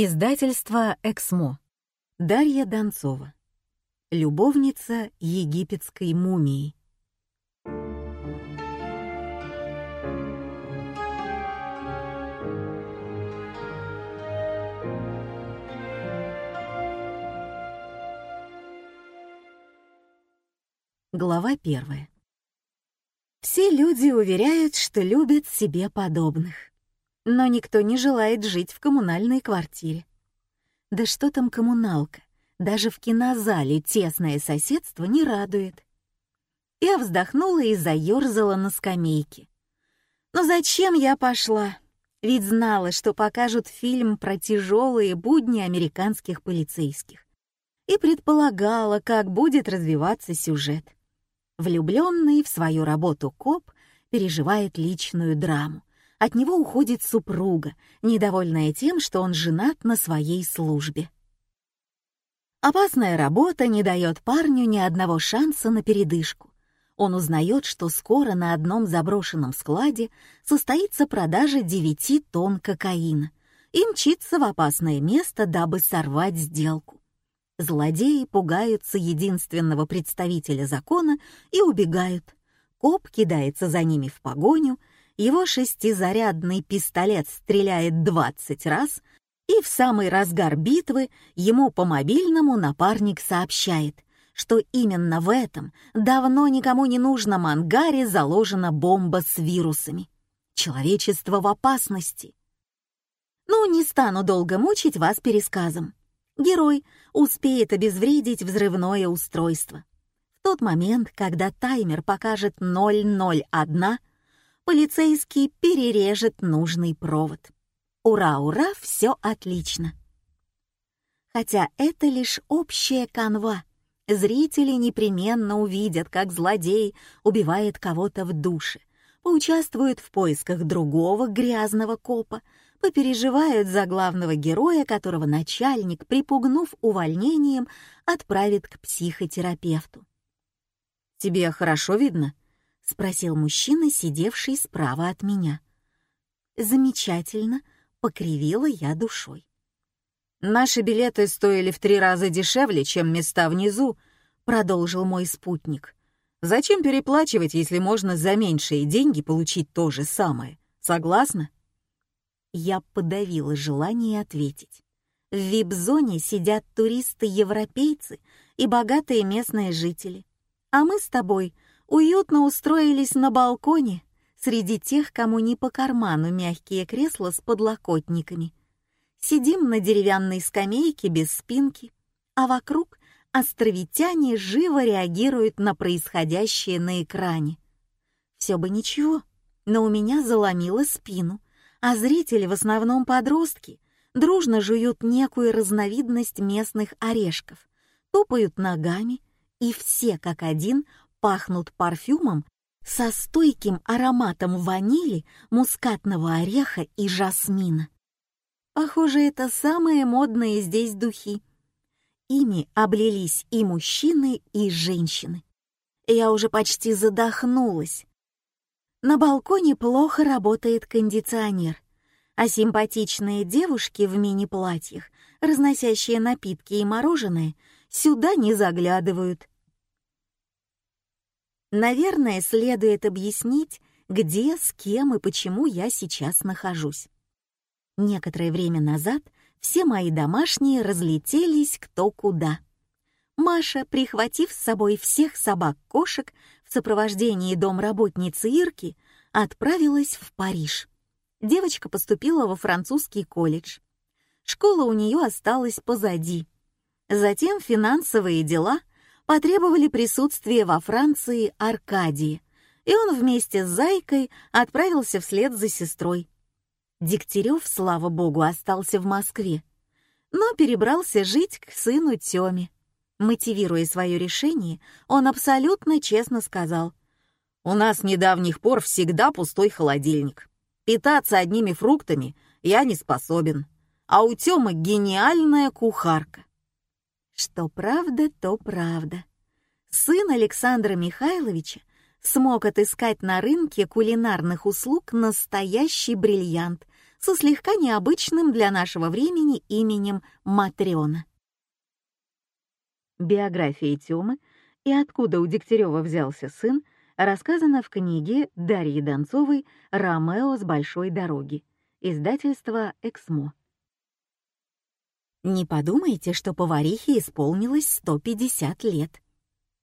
Издательство «Эксмо». Дарья Донцова. Любовница египетской мумии. Глава первая. Все люди уверяют, что любят себе подобных. Но никто не желает жить в коммунальной квартире. Да что там коммуналка? Даже в кинозале тесное соседство не радует. Я вздохнула и заёрзала на скамейке. Но зачем я пошла? Ведь знала, что покажут фильм про тяжелые будни американских полицейских. И предполагала, как будет развиваться сюжет. Влюбленный в свою работу коп переживает личную драму. От него уходит супруга, недовольная тем, что он женат на своей службе. Опасная работа не дает парню ни одного шанса на передышку. Он узнает, что скоро на одном заброшенном складе состоится продажа 9 тонн кокаина и мчится в опасное место, дабы сорвать сделку. Злодеи пугаются единственного представителя закона и убегают. Коп кидается за ними в погоню, его шестизарядный пистолет стреляет 20 раз, и в самый разгар битвы ему по мобильному напарник сообщает, что именно в этом давно никому не нужном ангаре заложена бомба с вирусами. Человечество в опасности. Ну, не стану долго мучить вас пересказом герой успеет обезвредить взрывное устройство. В тот момент, когда таймер покажет 001, полицейский перережет нужный провод. Ура, ура, все отлично. Хотя это лишь общая канва. Зрители непременно увидят, как злодей убивает кого-то в душе, поучаствуют в поисках другого грязного копа, попереживают за главного героя, которого начальник, припугнув увольнением, отправит к психотерапевту. «Тебе хорошо видно?» — спросил мужчина, сидевший справа от меня. «Замечательно», — покривила я душой. «Наши билеты стоили в три раза дешевле, чем места внизу», — продолжил мой спутник. «Зачем переплачивать, если можно за меньшие деньги получить то же самое? Согласна?» Я подавила желание ответить. В вип-зоне сидят туристы-европейцы и богатые местные жители. А мы с тобой уютно устроились на балконе среди тех, кому не по карману мягкие кресла с подлокотниками. Сидим на деревянной скамейке без спинки, а вокруг островитяне живо реагируют на происходящее на экране. Все бы ничего, но у меня заломило спину — а зрители в основном подростки, дружно жуют некую разновидность местных орешков, топают ногами, и все как один пахнут парфюмом со стойким ароматом ванили, мускатного ореха и жасмина. Похоже, это самые модные здесь духи. Ими облились и мужчины, и женщины. Я уже почти задохнулась, на балконе плохо работает кондиционер, а симпатичные девушки в мини-платьях, разносящие напитки и мороженое, сюда не заглядывают. Наверное, следует объяснить, где, с кем и почему я сейчас нахожусь. Некоторое время назад все мои домашние разлетелись кто куда. Маша, прихватив с собой всех собак-кошек в сопровождении домработницы Ирки, отправилась в Париж. Девочка поступила во французский колледж. Школа у нее осталась позади. Затем финансовые дела потребовали присутствия во Франции Аркадии, и он вместе с Зайкой отправился вслед за сестрой. Дегтярев, слава богу, остался в Москве, но перебрался жить к сыну Тёме. Мотивируя свое решение, он абсолютно честно сказал, «У нас недавних пор всегда пустой холодильник. Питаться одними фруктами я не способен, а у Тёмы гениальная кухарка». Что правда, то правда. Сын Александра Михайловича смог отыскать на рынке кулинарных услуг настоящий бриллиант, со слегка необычным для нашего времени именем Матрёна. Биография Тёмы и откуда у Дегтярева взялся сын рассказано в книге Дарьи Донцовой «Ромео с большой дороги», издательство «Эксмо». Не подумайте, что поварихе исполнилось 150 лет.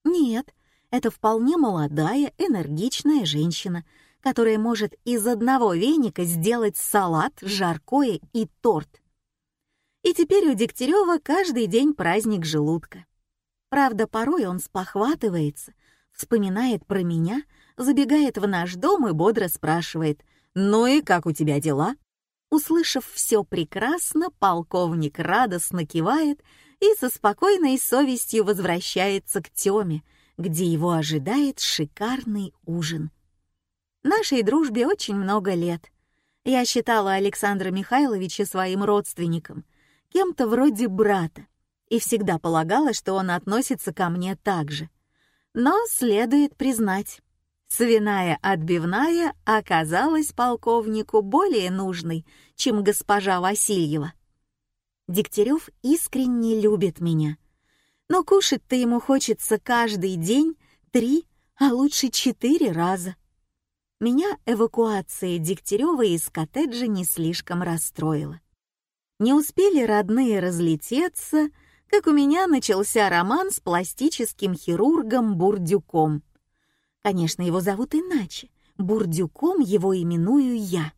Нет, это вполне молодая, энергичная женщина, которая может из одного веника сделать салат, жаркое и торт. И теперь у Дегтярева каждый день праздник желудка. Правда, порой он спохватывается, вспоминает про меня, забегает в наш дом и бодро спрашивает «Ну и как у тебя дела?» Услышав все прекрасно, полковник радостно кивает и со спокойной совестью возвращается к Тёме, где его ожидает шикарный ужин. Нашей дружбе очень много лет. Я считала Александра Михайловича своим родственником, кем-то вроде брата, и всегда полагала, что он относится ко мне так же. Но следует признать, свиная отбивная оказалась полковнику более нужной, чем госпожа Васильева. Дегтярев искренне любит меня, но кушать-то ему хочется каждый день три, а лучше четыре раза. Меня эвакуация Дегтярева из коттеджа не слишком расстроила. Не успели родные разлететься — как у меня начался роман с пластическим хирургом Бурдюком. Конечно, его зовут иначе. Бурдюком его именую я.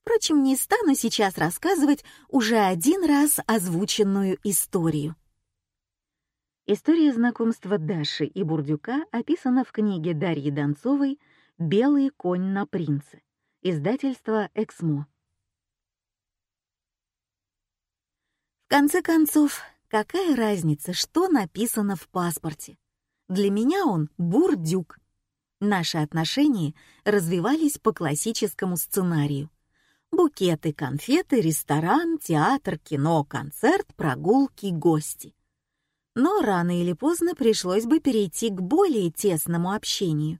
Впрочем, не стану сейчас рассказывать уже один раз озвученную историю. История знакомства Даши и Бурдюка описана в книге Дарьи Донцовой «Белый конь на принце», издательство «Эксмо». В конце концов, Какая разница, что написано в паспорте? Для меня он бурдюк. Наши отношения развивались по классическому сценарию. Букеты, конфеты, ресторан, театр, кино, концерт, прогулки, гости. Но рано или поздно пришлось бы перейти к более тесному общению.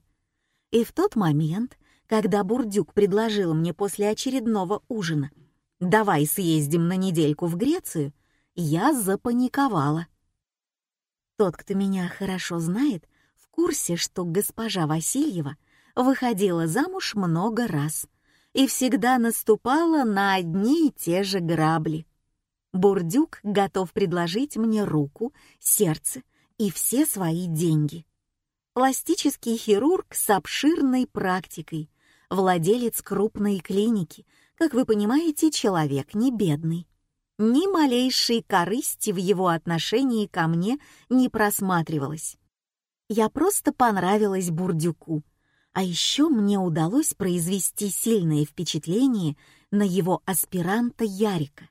И в тот момент, когда Бурдюк предложил мне после очередного ужина «давай съездим на недельку в Грецию», я запаниковала. Тот, кто меня хорошо знает, курсе, что госпожа Васильева выходила замуж много раз и всегда наступала на одни и те же грабли. Бурдюк готов предложить мне руку, сердце и все свои деньги. Пластический хирург с обширной практикой, владелец крупной клиники, как вы понимаете, человек не бедный. Ни малейшей корысти в его отношении ко мне не просматривалось. Я просто понравилась Бурдюку, а еще мне удалось произвести сильное впечатление на его аспиранта Ярика,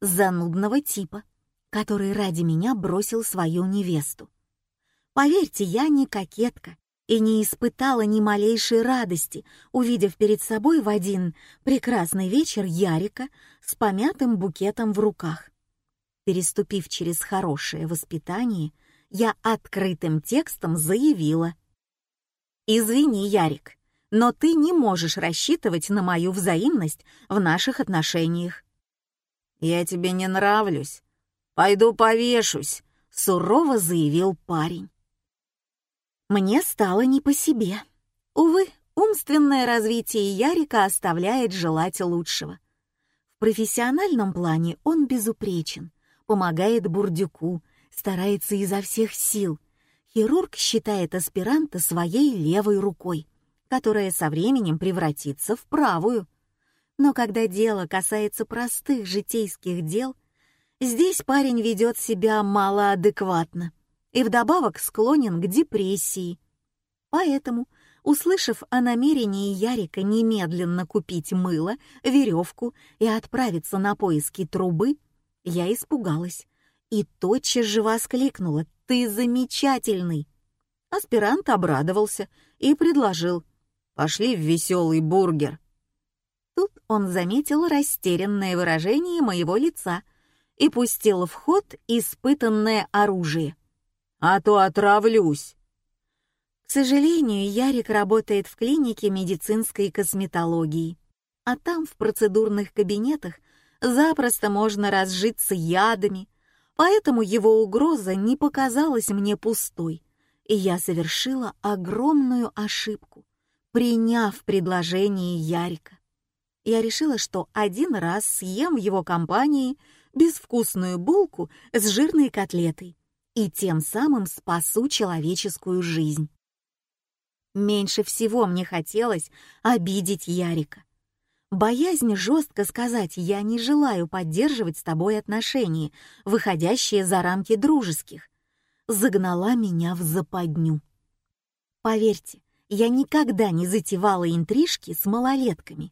занудного типа, который ради меня бросил свою невесту. Поверьте, я не кокетка и не испытала ни малейшей радости, увидев перед собой в один прекрасный вечер Ярика с помятым букетом в руках. Переступив через хорошее воспитание, я открытым текстом заявила. «Извини, Ярик, но ты не можешь рассчитывать на мою взаимность в наших отношениях». «Я тебе не нравлюсь. Пойду повешусь», — сурово заявил парень. Мне стало не по себе. Увы, умственное развитие Ярика оставляет желать лучшего. В профессиональном плане он безупречен, помогает Бурдюку, старается изо всех сил. Хирург считает аспиранта своей левой рукой, которая со временем превратится в правую. Но когда дело касается простых житейских дел, здесь парень ведет себя малоадекватно и вдобавок склонен к депрессии. Поэтому, услышав о намерении Ярика немедленно купить мыло, веревку и отправиться на поиски трубы, я испугалась и тотчас же воскликнула «Ты замечательный!». Аспирант обрадовался и предложил «Пошли в веселый бургер». Тут он заметил растерянное выражение моего лица и пустил в ход испытанное оружие а то отравлюсь. К сожалению, Ярик работает в клинике медицинской косметологии. А там, в процедурных кабинетах, запросто можно разжиться ядами, поэтому его угроза не показалась мне пустой, и я совершила огромную ошибку, приняв предложение Ярика. Я решила, что один раз съем в его компании безвкусную булку с жирной котлетой и тем самым спасу человеческую жизнь. Меньше всего мне хотелось обидеть Ярика. Боязнь жестко сказать «я не желаю поддерживать с тобой отношения, выходящие за рамки дружеских», загнала меня в западню. Поверьте, я никогда не затевала интрижки с малолетками.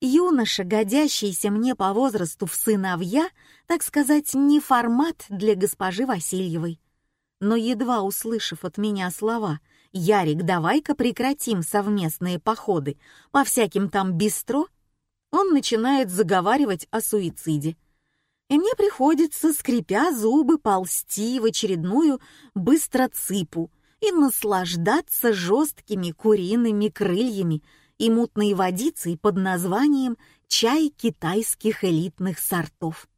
Юноша, годящийся мне по возрасту в сыновья, так сказать, не формат для госпожи Васильевой. Но едва услышав от меня слова «Ярик, давай-ка прекратим совместные походы по всяким там бистро», он начинает заговаривать о суициде. И мне приходится, скрипя зубы, ползти в очередную быстроципу и наслаждаться жесткими куриными крыльями и мутной водицей под названием «чай китайских элитных сортов».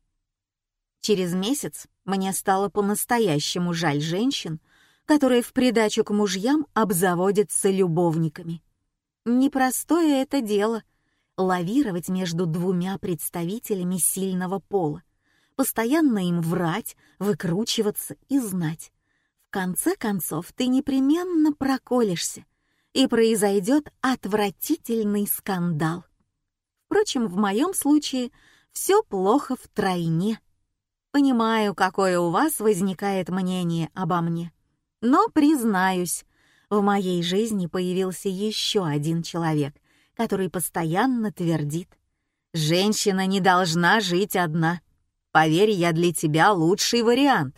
Через месяц мне стало по-настоящему жаль женщин, которые в придачу к мужьям обзаводятся любовниками. Непростое это дело — лавировать между двумя представителями сильного пола, постоянно им врать, выкручиваться и знать. В конце концов, ты непременно проколешься, и произойдет отвратительный скандал. Впрочем, в моем случае все плохо втройне. Понимаю, какое у вас возникает мнение обо мне. Но, признаюсь, в моей жизни появился еще один человек, который постоянно твердит. «Женщина не должна жить одна. Поверь, я для тебя лучший вариант».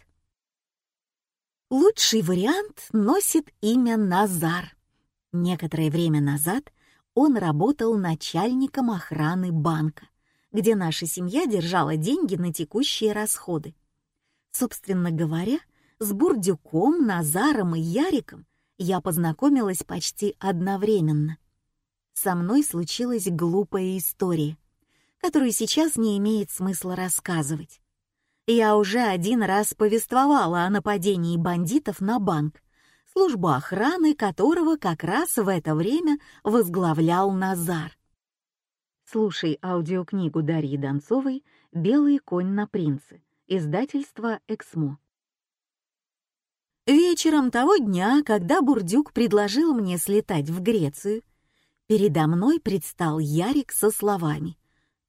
Лучший вариант носит имя Назар. Некоторое время назад он работал начальником охраны банка, где наша семья держала деньги на текущие расходы. Собственно говоря, с Бурдюком, Назаром и Яриком я познакомилась почти одновременно. Со мной случилась глупая история, которую сейчас не имеет смысла рассказывать. Я уже один раз повествовала о нападении бандитов на банк, службу охраны которого как раз в это время возглавлял Назар. Слушай аудиокнигу Дарьи Донцовой «Белый конь на принце», издательство «Эксмо». Вечером того дня, когда Бурдюк предложил мне слетать в Грецию, передо мной предстал Ярик со словами.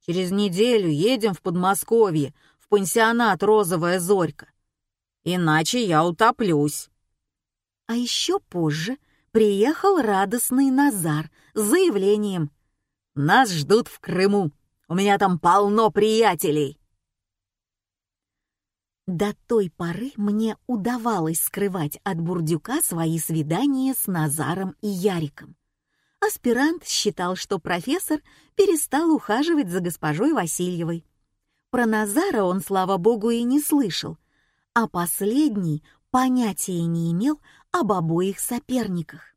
«Через неделю едем в Подмосковье, в пансионат «Розовая зорька». Иначе я утоплюсь». А еще позже приехал радостный Назар с заявлением «Нас ждут в Крыму, у меня там полно приятелей». До той поры мне удавалось скрывать от Бурдюка свои свидания с Назаром и Яриком. Аспирант считал, что профессор перестал ухаживать за госпожой Васильевой. Про Назара он, слава богу, и не слышал, а последний понятия не имел об обоих соперниках.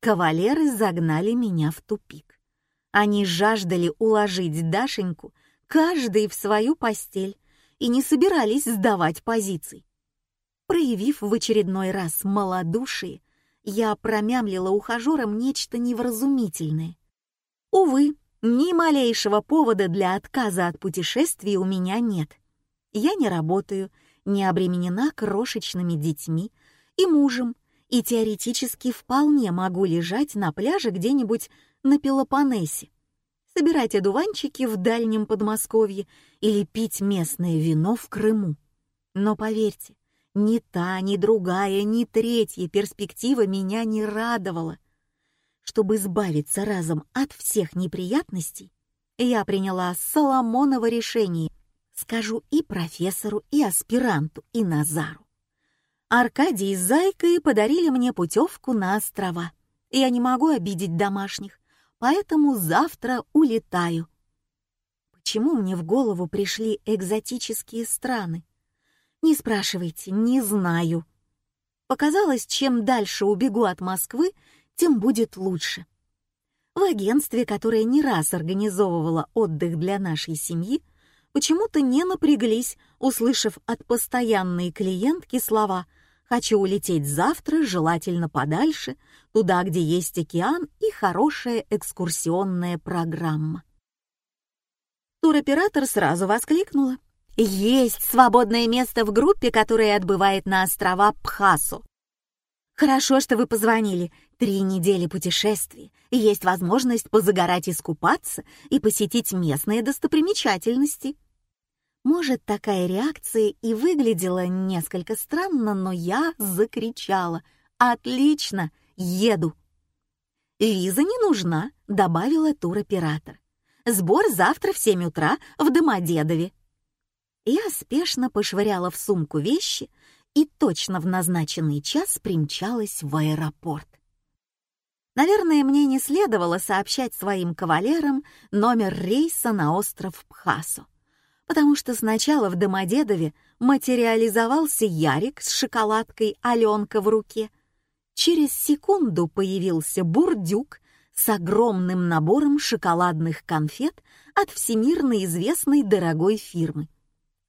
Кавалеры загнали меня в тупик. Они жаждали уложить Дашеньку, каждый в свою постель, и не собирались сдавать позиций. Проявив в очередной раз малодушие, я промямлила ухажерам нечто невразумительное. Увы, ни малейшего повода для отказа от путешествий у меня нет. Я не работаю, не обременена крошечными детьми и мужем, и теоретически вполне могу лежать на пляже где-нибудь на Пелопоннесе, собирать одуванчики в дальнем Подмосковье или пить местное вино в Крыму. Но поверьте, ни та, ни другая, ни третья перспектива меня не радовала. Чтобы избавиться разом от всех неприятностей, я приняла Соломоново решение, скажу и профессору, и аспиранту, и Назару. Аркадий с Зайкой подарили мне путевку на острова. Я не могу обидеть домашних, поэтому завтра улетаю. Почему мне в голову пришли экзотические страны? Не спрашивайте, не знаю. Показалось, чем дальше убегу от Москвы, тем будет лучше. В агентстве, которое не раз организовывало отдых для нашей семьи, почему-то не напряглись, услышав от постоянной клиентки слова «хочу улететь завтра, желательно подальше, туда, где есть океан и хорошая экскурсионная программа». Туроператор сразу воскликнула. «Есть свободное место в группе, которая отбывает на острова Пхасу. Хорошо, что вы позвонили. Три недели путешествий, есть возможность позагорать, искупаться и посетить местные достопримечательности. Может, такая реакция и выглядела несколько странно, но я закричала. «Отлично! Еду!» «Виза не нужна», — добавила туроператор. «Сбор завтра в семь утра в Домодедове». Я спешно пошвыряла в сумку вещи и точно в назначенный час примчалась в аэропорт. Наверное, мне не следовало сообщать своим кавалерам номер рейса на остров Пхасу, потому что сначала в Домодедове материализовался Ярик с шоколадкой Аленка в руке. Через секунду появился Бурдюк с огромным набором шоколадных конфет от всемирно известной дорогой фирмы.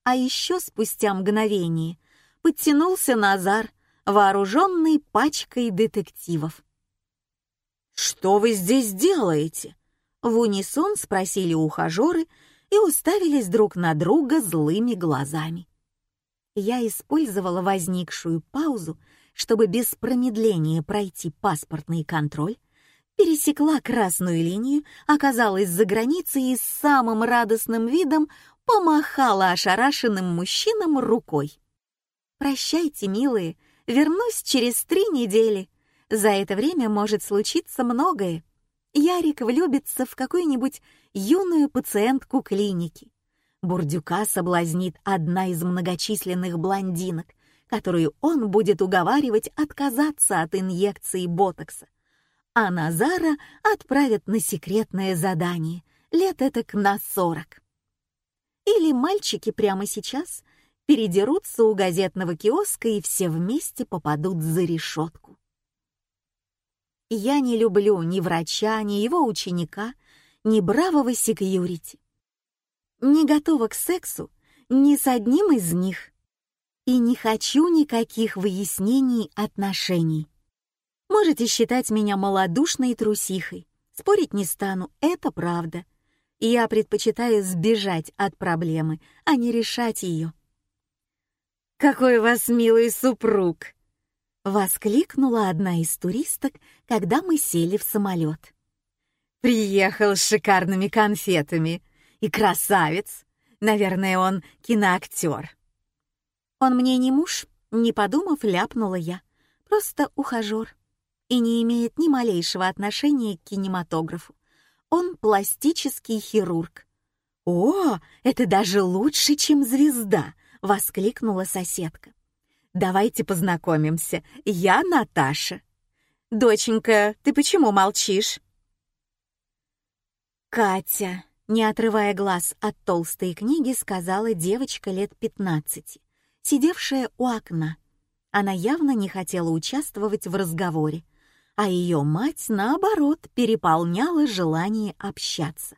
А еще спустя мгновение подтянулся Назар, вооруженный пачкой детективов. «Что вы здесь делаете?» В унисон спросили ухажеры и уставились друг на друга злыми глазами. Я использовала возникшую паузу, чтобы без промедления пройти паспортный контроль, пересекла красную линию, оказалась за границей и с самым радостным видом помахала ошарашенным мужчинам рукой. «Прощайте, милые, вернусь через три недели. За это время может случиться многое. Ярик влюбится в какую-нибудь юную пациентку клиники. Бурдюка соблазнит одна из многочисленных блондинок, которую он будет уговаривать отказаться от инъекции ботокса. А Назара отправят на секретное задание, лет это к на сорок. Или мальчики прямо сейчас передерутся у газетного киоска и все вместе попадут за решетку. Я не люблю ни врача, ни его ученика, ни бравого секьюрити. Не готова к сексу ни с одним из них. И не хочу никаких выяснений отношений. Можете считать меня малодушной трусихой. Спорить не стану, это правда. Я предпочитаю сбежать от проблемы, а не решать ее. «Какой у вас милый супруг!» — воскликнула одна из туристок, когда мы сели в самолет. «Приехал с шикарными конфетами. И красавец. Наверное, он киноактер». «Он мне не муж», — не подумав, ляпнула я. «Просто ухажер. И не имеет ни малейшего отношения к кинематографу. Он пластический хирург». «О, это даже лучше, чем звезда!» — воскликнула соседка. «Давайте познакомимся. Я Наташа». «Доченька, ты почему молчишь?» «Катя», не отрывая глаз от толстой книги, сказала девочка лет пятнадцати, сидевшая у окна. Она явно не хотела участвовать в разговоре, а ее мать, наоборот, переполняла желание общаться.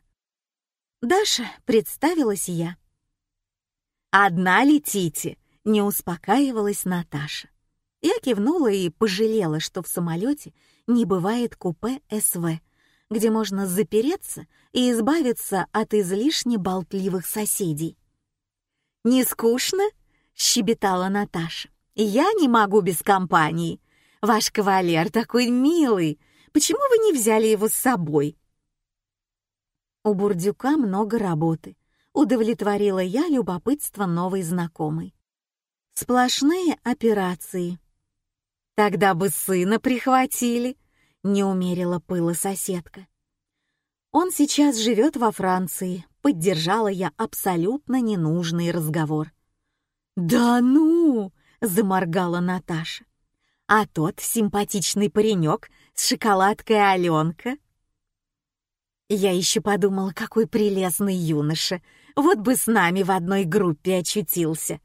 «Даша», — представилась я, «Одна летите!» — не успокаивалась Наташа. Я кивнула и пожалела, что в самолете не бывает купе СВ, где можно запереться и избавиться от излишне болтливых соседей. «Не скучно?» — щебетала Наташа. «Я не могу без компании. Ваш кавалер такой милый. Почему вы не взяли его с собой?» У Бурдюка много работы удовлетворила я любопытство новой знакомой. Сплошные операции. Тогда бы сына прихватили, не умерила пыла соседка. Он сейчас живет во Франции, поддержала я абсолютно ненужный разговор. «Да ну!» — заморгала Наташа. «А тот симпатичный паренек с шоколадкой Аленка?» Я еще подумала, какой прелестный юноша, вот бы с нами в одной группе очутился.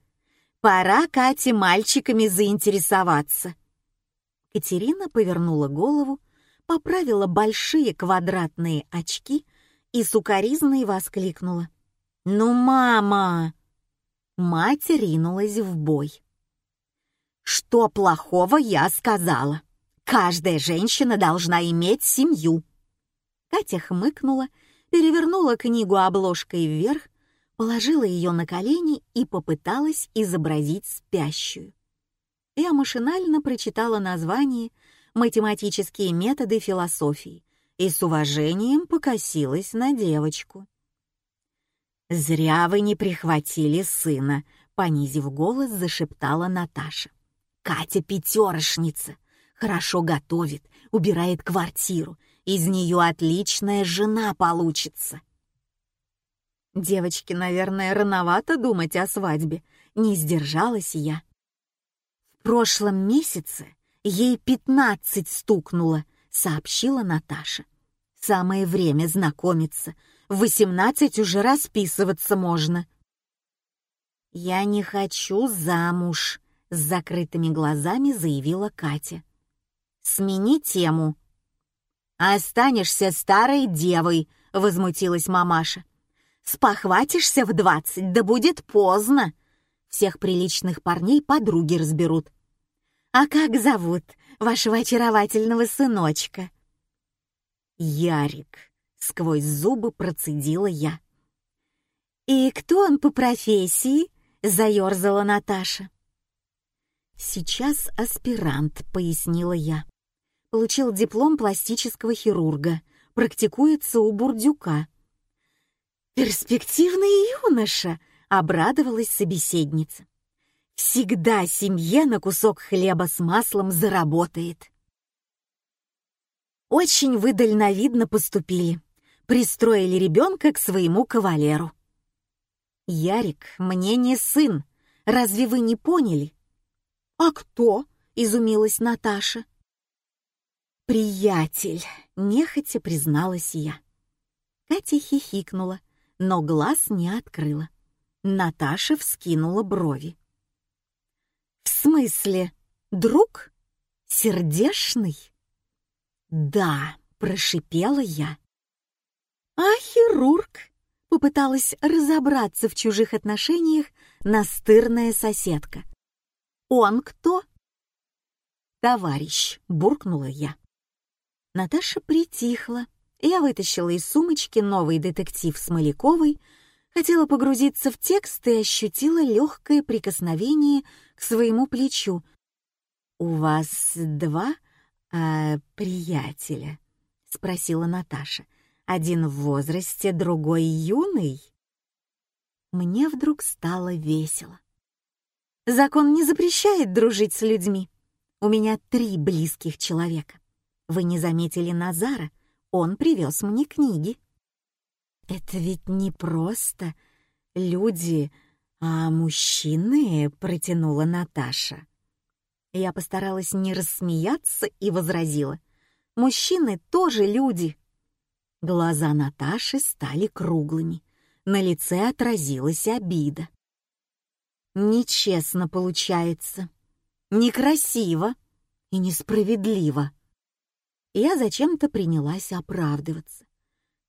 Пора Кате мальчиками заинтересоваться. Катерина повернула голову, поправила большие квадратные очки и сукоризной воскликнула. «Ну, мама!» Мать ринулась в бой. «Что плохого я сказала? Каждая женщина должна иметь семью!» Катя хмыкнула, перевернула книгу обложкой вверх, положила ее на колени и попыталась изобразить спящую. Я машинально прочитала название «Математические методы философии» и с уважением покосилась на девочку. «Зря вы не прихватили сына», — понизив голос, зашептала Наташа. «Катя пятерошница, хорошо готовит, убирает квартиру, из нее отличная жена получится». Девочке, наверное, рановато думать о свадьбе, не сдержалась я. В прошлом месяце ей пятнадцать стукнуло, сообщила Наташа. Самое время знакомиться — в восемнадцать уже расписываться можно. «Я не хочу замуж», — с закрытыми глазами заявила Катя. «Смени тему». «Останешься старой девой», — возмутилась мамаша. «Спохватишься в двадцать, да будет поздно. Всех приличных парней подруги разберут». «А как зовут вашего очаровательного сыночка?» «Ярик», Сквозь зубы процедила я. «И кто он по профессии?» — заерзала Наташа. «Сейчас аспирант», — пояснила я. Получил диплом пластического хирурга, практикуется у Бурдюка. «Перспективный юноша!» — обрадовалась собеседница. «Всегда семье на кусок хлеба с маслом заработает». «Очень вы дальновидно поступили», пристроили ребенка к своему кавалеру. «Ярик мне не сын, разве вы не поняли?» «А кто?» — изумилась Наташа. «Приятель», — нехотя призналась я. Катя хихикнула, но глаз не открыла. Наташа вскинула брови. «В смысле, друг? Сердешный?» «Да», — прошипела я. А хирург попыталась разобраться в чужих отношениях настырная соседка. «Он кто?» «Товарищ», — буркнула я. Наташа притихла. Я вытащила из сумочки новый детектив с Маляковой, хотела погрузиться в текст и ощутила легкое прикосновение к своему плечу. «У вас два э, приятеля?» — спросила Наташа. — один в возрасте, другой юный. Мне вдруг стало весело. Закон не запрещает дружить с людьми. У меня три близких человека. Вы не заметили Назара? Он привез мне книги. Это ведь не просто люди, а мужчины, протянула Наташа. Я постаралась не рассмеяться и возразила. Мужчины тоже люди. Глаза Наташи стали круглыми. На лице отразилась обида. Нечестно получается. Некрасиво и несправедливо. Я зачем-то принялась оправдываться.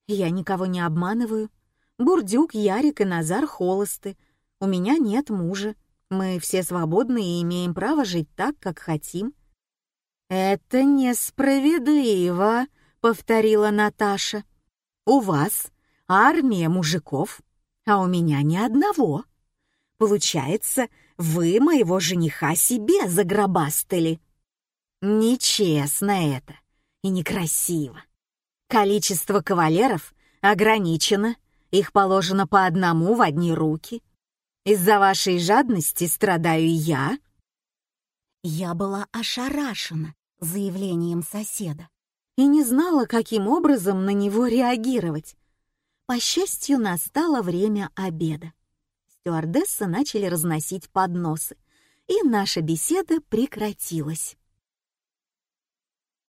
Я никого не обманываю. Бурдюк, Ярик и Назар холосты. У меня нет мужа. Мы все свободны и имеем право жить так, как хотим. «Это несправедливо», — повторила Наташа. «У вас армия мужиков, а у меня ни одного. Получается, вы моего жениха себе загробастали. Нечестно это и некрасиво. Количество кавалеров ограничено, их положено по одному в одни руки. Из-за вашей жадности страдаю я». Я была ошарашена заявлением соседа и не знала, каким образом на него реагировать. По счастью, настало время обеда. Стюардессы начали разносить подносы, и наша беседа прекратилась.